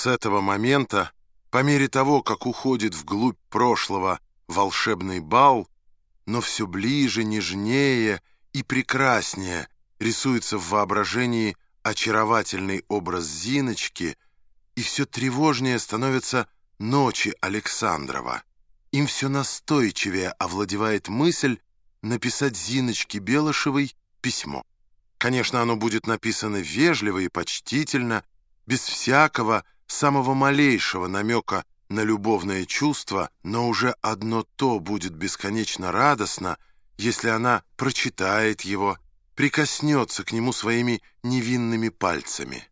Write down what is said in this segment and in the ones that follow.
С этого момента, по мере того, как уходит вглубь прошлого волшебный бал, но все ближе, нежнее и прекраснее рисуется в воображении очаровательный образ Зиночки, и все тревожнее становятся ночи Александрова. Им все настойчивее овладевает мысль написать Зиночке Белышевой письмо. Конечно, оно будет написано вежливо и почтительно, без всякого самого малейшего намека на любовное чувство, но уже одно то будет бесконечно радостно, если она прочитает его, прикоснется к нему своими невинными пальцами.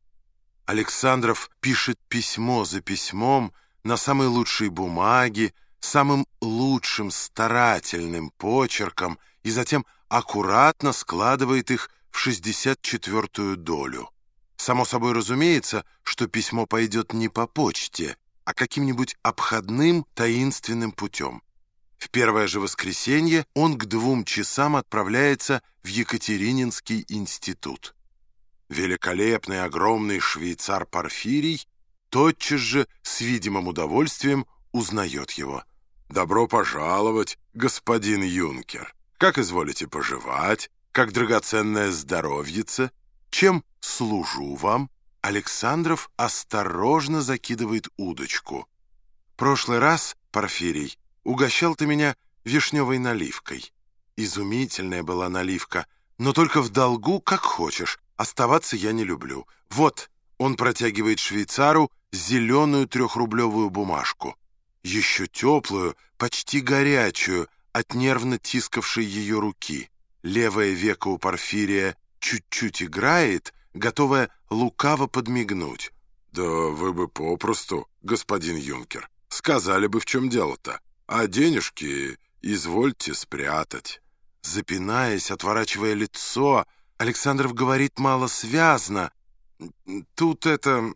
Александров пишет письмо за письмом на самой лучшей бумаге, самым лучшим старательным почерком и затем аккуратно складывает их в 64-ю долю. Само собой разумеется, что письмо пойдет не по почте, а каким-нибудь обходным таинственным путем. В первое же воскресенье он к двум часам отправляется в Екатерининский институт. Великолепный огромный швейцар Порфирий тотчас же с видимым удовольствием узнает его. «Добро пожаловать, господин юнкер! Как изволите поживать? Как драгоценное здоровьице? Чем служу вам?» Александров осторожно закидывает удочку. «Прошлый раз, Порфирий, угощал ты меня вишневой наливкой. Изумительная была наливка, но только в долгу, как хочешь. Оставаться я не люблю. Вот, он протягивает швейцару зеленую трехрублевую бумажку. Еще теплую, почти горячую, от нервно тискавшей ее руки. Левое веко у Порфирия чуть-чуть играет, готовая лукаво подмигнуть. «Да вы бы попросту, господин юнкер, сказали бы, в чем дело-то, а денежки извольте спрятать». Запинаясь, отворачивая лицо, Александров говорит малосвязно. «Тут это...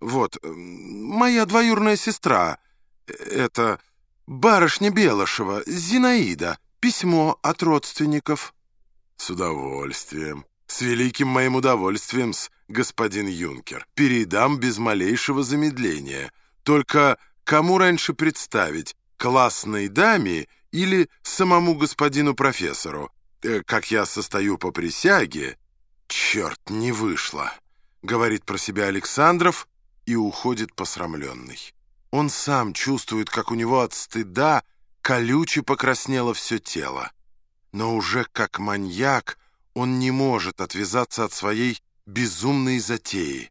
Вот, моя двоюрная сестра, это барышня Белышева, Зинаида, письмо от родственников». «С удовольствием». «С великим моим удовольствием, господин юнкер. Передам без малейшего замедления. Только кому раньше представить, классной даме или самому господину профессору? Э, как я состою по присяге...» «Черт, не вышло», — говорит про себя Александров и уходит посрамленный. Он сам чувствует, как у него от стыда колюче покраснело все тело. Но уже как маньяк он не может отвязаться от своей безумной затеи.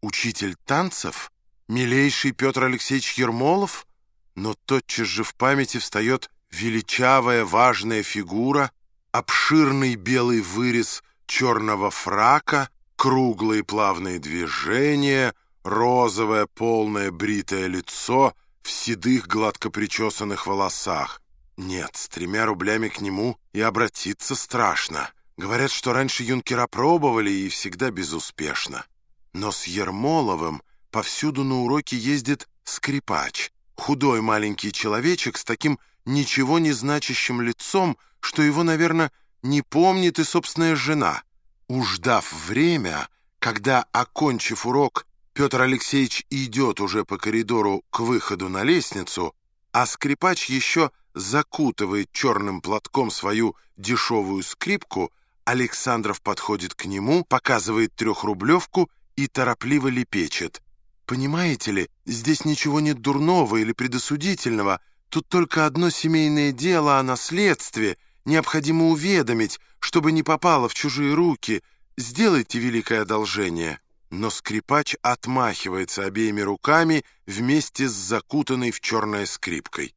Учитель танцев? Милейший Петр Алексеевич Ермолов? Но тотчас же в памяти встает величавая важная фигура, обширный белый вырез черного фрака, круглые плавные движения, розовое полное бритое лицо в седых гладко причесанных волосах. Нет, с тремя рублями к нему и обратиться страшно. Говорят, что раньше юнкера пробовали и всегда безуспешно. Но с Ермоловым повсюду на уроки ездит скрипач, худой маленький человечек с таким ничего не значащим лицом, что его, наверное, не помнит и собственная жена. Уждав время, когда, окончив урок, Петр Алексеевич идет уже по коридору к выходу на лестницу, а скрипач еще закутывает черным платком свою дешевую скрипку, Александров подходит к нему, показывает трехрублевку и торопливо лепечет. «Понимаете ли, здесь ничего нет дурного или предосудительного. Тут только одно семейное дело о наследстве. Необходимо уведомить, чтобы не попало в чужие руки. Сделайте великое одолжение». Но скрипач отмахивается обеими руками вместе с закутанной в черной скрипкой.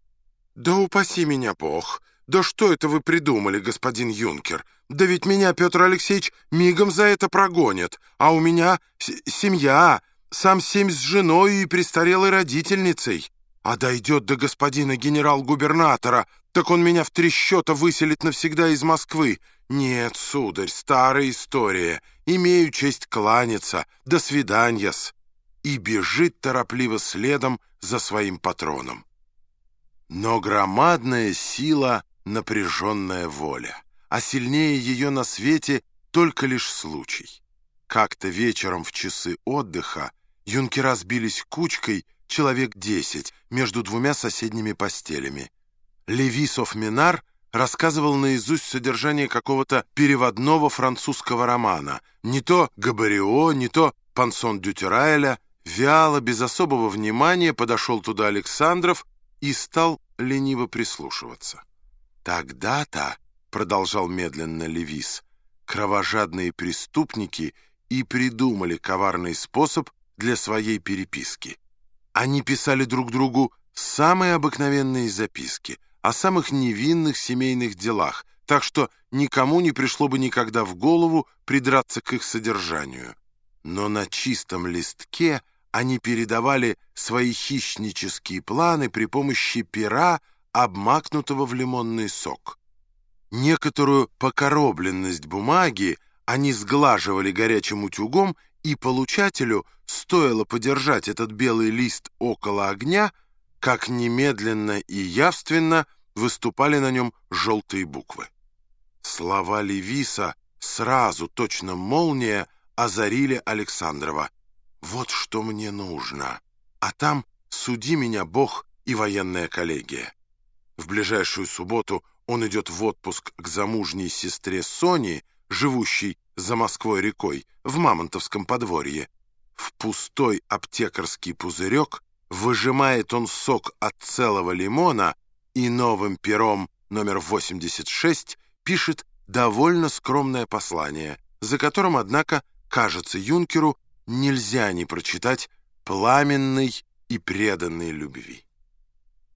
«Да упаси меня Бог! Да что это вы придумали, господин юнкер? Да ведь меня Петр Алексеевич мигом за это прогонит, а у меня семья, сам семь с женой и престарелой родительницей. А дойдет до господина генерал-губернатора, так он меня в три счета выселит навсегда из Москвы. Нет, сударь, старая история. Имею честь кланяться. До свидания-с. И бежит торопливо следом за своим патроном. Но громадная сила — напряженная воля, а сильнее ее на свете только лишь случай. Как-то вечером в часы отдыха Юнкера сбились кучкой, человек десять, между двумя соседними постелями. Левисов Минар рассказывал наизусть содержание какого-то переводного французского романа. Не то Габарио, не то Пансон Дютерайля. Вяло, без особого внимания, подошел туда Александров и стал лениво прислушиваться. «Тогда-то», — продолжал медленно Левис, — «кровожадные преступники и придумали коварный способ для своей переписки. Они писали друг другу самые обыкновенные записки — о самых невинных семейных делах, так что никому не пришло бы никогда в голову придраться к их содержанию. Но на чистом листке они передавали свои хищнические планы при помощи пера, обмакнутого в лимонный сок. Некоторую покоробленность бумаги они сглаживали горячим утюгом, и получателю стоило подержать этот белый лист около огня — как немедленно и явственно выступали на нем желтые буквы. Слова Левиса сразу, точно молния, озарили Александрова. «Вот что мне нужно, а там суди меня Бог и военная коллегия». В ближайшую субботу он идет в отпуск к замужней сестре Сони, живущей за Москвой рекой, в Мамонтовском подворье. В пустой аптекарский пузырек Выжимает он сок от целого лимона и новым пером номер 86 пишет довольно скромное послание, за которым, однако, кажется юнкеру, нельзя не прочитать пламенной и преданной любви.